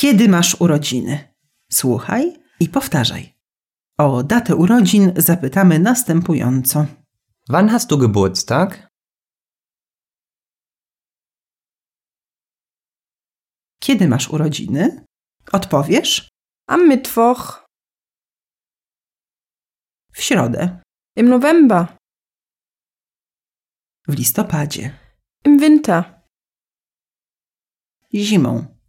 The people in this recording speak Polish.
Kiedy masz urodziny? Słuchaj i powtarzaj. O datę urodzin zapytamy następująco. Wann hast du Geburtstag? Kiedy masz urodziny? Odpowiesz Am Mittwoch, w środę, im November, w listopadzie, im Winter, zimą,